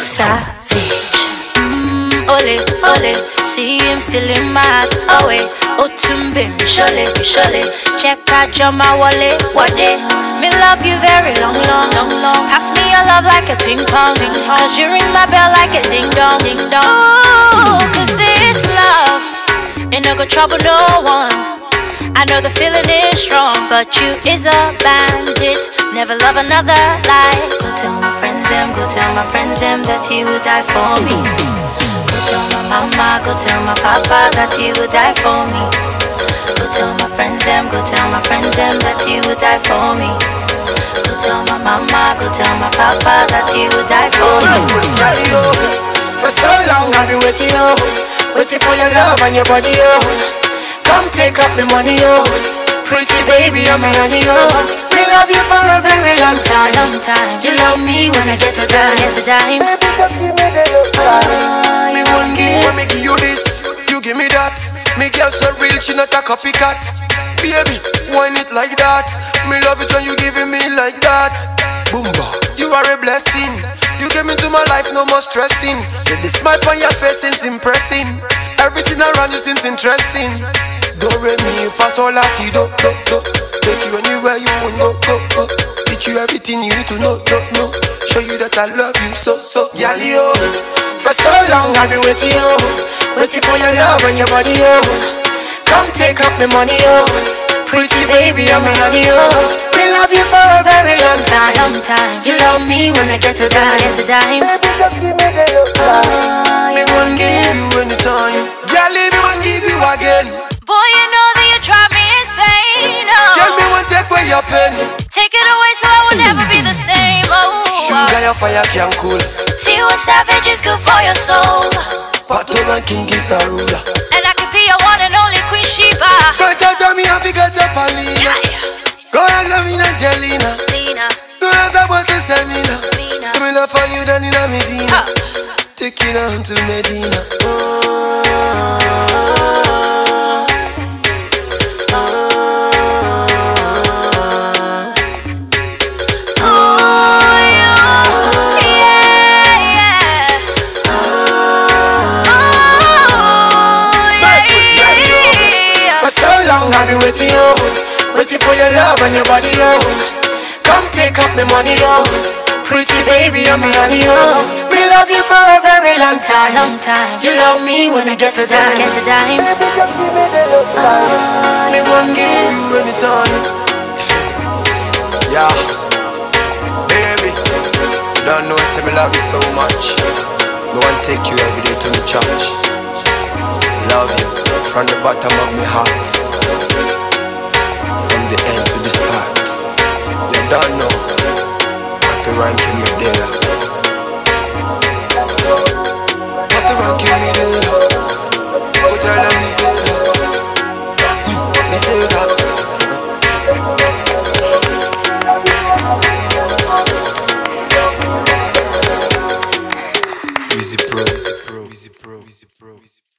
Savage. Mm, ole, ole. See him still in my heart. Oh, wait. Otumbe, surely, surely. Check out Jama Wale, Wade. Me love you very long, long, long, long. Pass me your love like a ping pong. Cause you ring my bell like a ding dong, ding dong. Oh, cause this love ain't no go trouble no one. I know the feeling is strong, but you is a bandit. Never love another like. My friends them that he would die for me. Go tell my mama, go tell my papa that he would die for me. Go tell my friends them, go tell my friends them that he would die for me. Go tell my mama, go tell my papa that he would die for me. For so long I've been waiting, yo, waiting for your love and your body, yo. Come take up the money, yo. Pretty baby, I'm my honey, yo. Love you for a very long time. Long time, You love me when I get a dime. get a dime. Ah, me one give. When me give you this, you give me that. Me girl so real, she not a copycat. Baby, whine it like that. Me love it when you giving me like that. Boomba, you are a blessing. You came into my life, no more stressing. Say the smile on your face seems impressing. Everything around you seems interesting. Do re mi fa sol la ti do do do. Take you anywhere you want go go go. Teach you everything you need to know know know. Show you that I love you so so. Gyal yo, for so long I've been waiting yo, waiting for your love and your body yo. Come take up the money yo. Pretty baby, I'm a honey yo. We love you for a very long time. Long time, You love me when I get to die. get a dime. Ah, me won't give you anytime. Girl, take away your pen. Take it away so I will never be the same. Oh, Sugar, your fire can cool. Tiwa Savage is good for your soul. Pato and King is a ruler. And I could be your one and only Queen Sheba. But tell me happy cause you're Palina. Go love me, Angelina. Lena, Do as I want to stamina. Mina. Give me love for you, then in Medina. Take you down to Medina. Oh, so long I've been waiting, yo. Waiting for your love and your body, yo. Come take up the money, yo. Pretty baby, I'm a honey, yo. We love you for a very long time. Long time, You love me when I get to die. get a dime. Uh. Me won't give you anytime. Yeah, baby. Don't know say me love you so much. Me want take you every day to me church. Love you from the bottom of my heart. The ranking me there. What the ranking me there. Go tell them me say that. Me say that. Easy pro, easy pro, easy pro, easy pro.